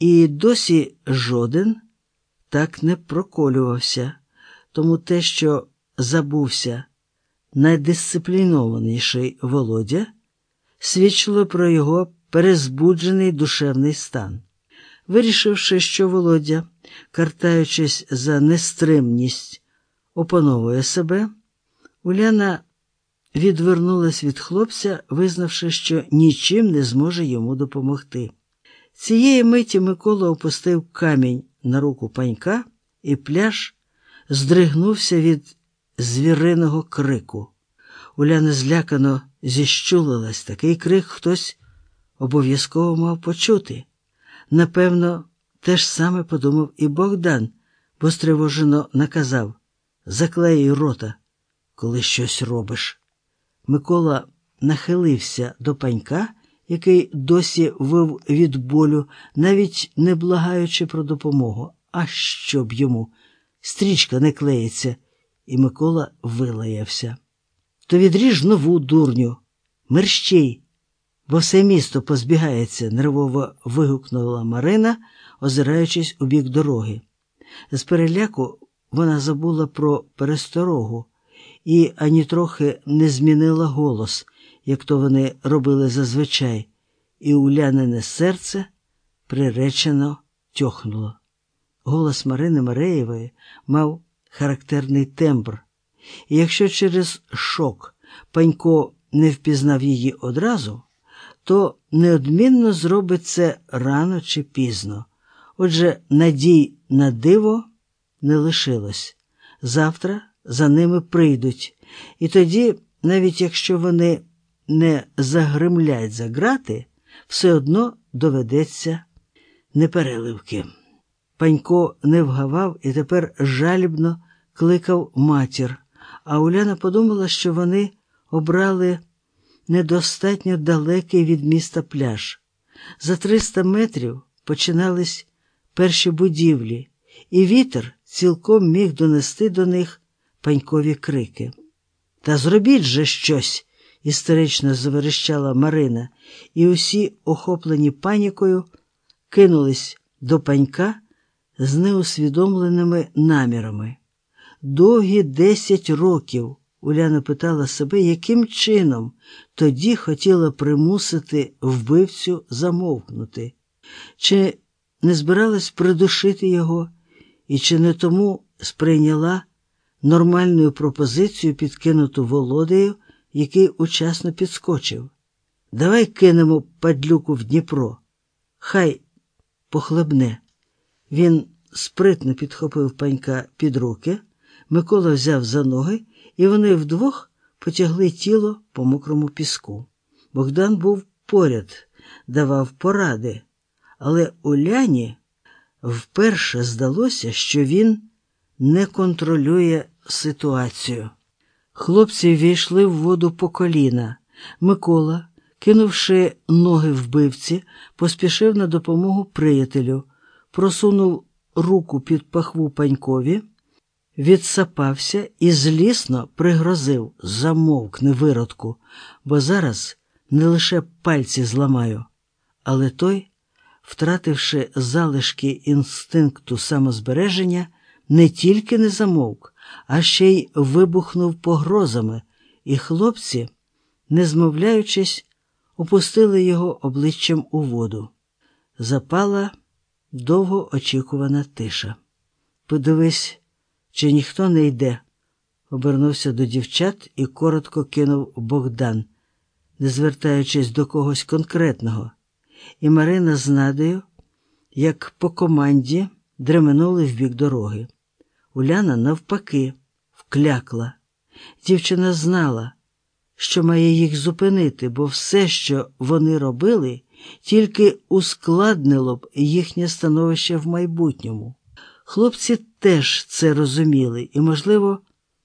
І досі жоден так не проколювався, тому те, що забувся найдисциплінованіший Володя, свідчило про його перезбуджений душевний стан. Вирішивши, що Володя, картаючись за нестримність, опановує себе, Уляна відвернулась від хлопця, визнавши, що нічим не зможе йому допомогти. Цієї миті Микола опустив камінь на руку панька, і пляж здригнувся від звіриного крику. Уляна злякано зіщулилась. Такий крик хтось обов'язково мав почути. Напевно, те ж саме подумав і Богдан, бо стривожено наказав Заклеюй рота, коли щось робиш. Микола нахилився до панька, який досі вив від болю, навіть не благаючи про допомогу. А що б йому? Стрічка не клеїться, і Микола вилаявся. То відріж нову дурню, мерщій, бо все місто позбігається, нервово вигукнула Марина, озираючись у бік дороги. З переляку вона забула про пересторогу і ані трохи не змінила голос, як то вони робили зазвичай, і улянине серце приречено тьохнуло. Голос Марини Мареєвої мав характерний тембр, і якщо через шок панько не впізнав її одразу, то неодмінно зробить це рано чи пізно. Отже, надій на диво не лишилось. Завтра за ними прийдуть, і тоді, навіть якщо вони не загримлять за грати, все одно доведеться непереливки. Панько не вгавав і тепер жалібно кликав матір, а Уляна подумала, що вони обрали недостатньо далекий від міста пляж. За 300 метрів починались перші будівлі, і вітер цілком міг донести до них панькові крики. Та зробіть же щось, істерично заверещала Марина, і усі, охоплені панікою, кинулись до панька з неусвідомленими намірами. Довгі десять років Уляна питала себе, яким чином тоді хотіла примусити вбивцю замовкнути, чи не збиралась придушити його, і чи не тому сприйняла нормальною пропозицію, підкинуту Володею, який учасно підскочив. Давай кинемо падлюку в Дніпро. Хай похлебне. Він спритно підхопив панька під руки, Микола взяв за ноги, і вони вдвох потягли тіло по мокрому піску. Богдан був поряд, давав поради, але Уляні вперше здалося, що він не контролює ситуацію. Хлопці війшли в воду по коліна. Микола, кинувши ноги вбивці, поспішив на допомогу приятелю, просунув руку під пахву панькові, відсапався і злісно пригрозив замовкни виродку, бо зараз не лише пальці зламаю, але той, втративши залишки інстинкту самозбереження, не тільки не замовк, а ще й вибухнув погрозами, і хлопці, не змовляючись, опустили його обличчям у воду. Запала довго очікувана тиша. Подивись, чи ніхто не йде, обернувся до дівчат і коротко кинув Богдан, не звертаючись до когось конкретного. І Марина з Надею, як по команді, дременули в бік дороги. Уляна, навпаки, вклякла. Дівчина знала, що має їх зупинити, бо все, що вони робили, тільки ускладнило б їхнє становище в майбутньому. Хлопці теж це розуміли і, можливо,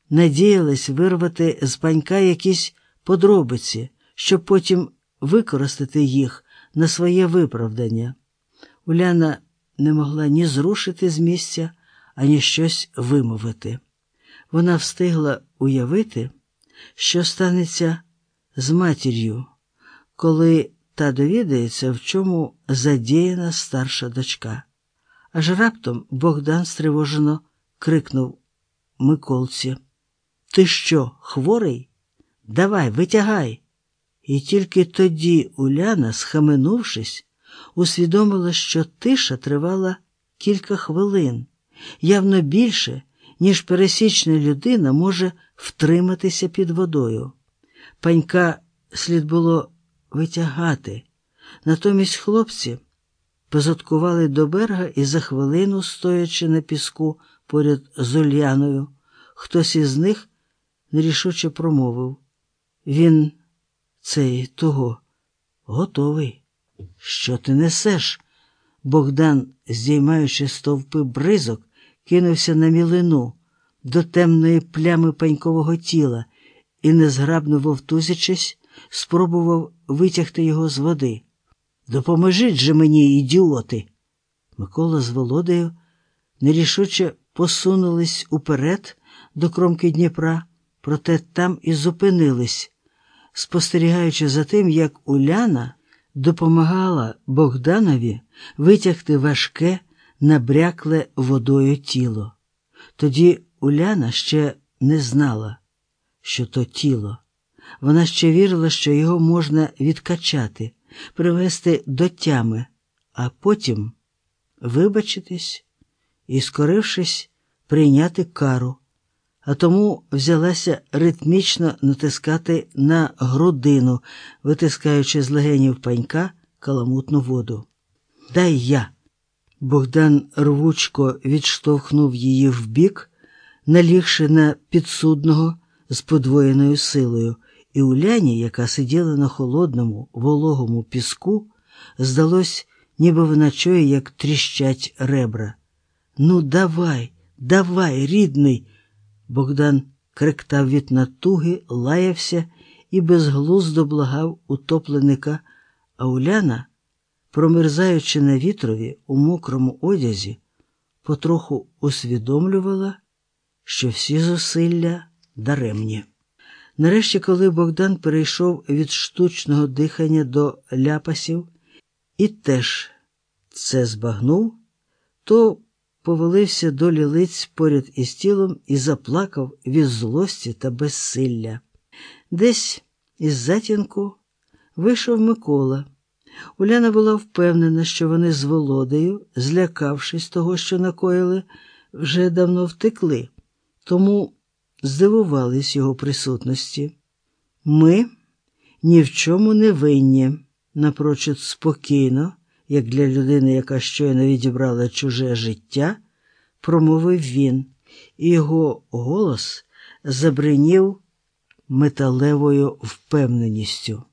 надіялись вирвати з панька якісь подробиці, щоб потім використати їх на своє виправдання. Уляна не могла ні зрушити з місця, ані щось вимовити. Вона встигла уявити, що станеться з матір'ю, коли та довідається, в чому задіяна старша дочка. Аж раптом Богдан стривожено крикнув Миколці. Ти що, хворий? Давай, витягай. І тільки тоді Уляна, схаменувшись, усвідомила, що тиша тривала кілька хвилин, явно більше, ніж пересічна людина може втриматися під водою. Панька слід було витягати. Натомість хлопці позадкували до берега і за хвилину, стоячи на піску поряд з Ульяною, хтось із них нерішуче промовив. Він цей того готовий. Що ти несеш? Богдан, здіймаючи стовпи бризок, кинувся на мілину до темної плями панькового тіла і, незграбно вовтузячись, спробував витягти його з води. Допоможіть же мені, ідіоти. Микола з Володею нерішуче посунулись уперед до кромки Дніпра, проте там і зупинились, спостерігаючи за тим, як Уляна допомагала Богданові витягти важке, набрякле водою тіло. Тоді Уляна ще не знала, що то тіло. Вона ще вірила, що його можна відкачати, привести до тями, а потім вибачитись і, скорившись, прийняти кару, а тому взялася ритмічно натискати на грудину, витискаючи з легенів панька каламутну воду. Дай я. Богдан рвучко відштовхнув її вбік, налігши на підсудного з подвоєною силою, і Уляні, яка сиділа на холодному, вологому піску, здалось, ніби вона чує, як тріщать ребра. Ну, давай, давай, рідний. Богдан кректав від натуги, лаявся і безглуздо благав утопленика, а Уляна, промерзаючи на вітрові у мокрому одязі, потроху усвідомлювала, що всі зусилля даремні. Нарешті, коли Богдан перейшов від штучного дихання до ляпасів і теж це збагнув, то повалився до лілиць поряд із тілом і заплакав від злості та безсилля. Десь із затінку вийшов Микола. Уляна була впевнена, що вони з Володею, злякавшись того, що накоїли, вже давно втекли, тому здивувались його присутності. Ми ні в чому не винні, напрочуд спокійно, як для людини, яка щойно відібрала чуже життя, промовив він, і його голос забринів металевою впевненістю.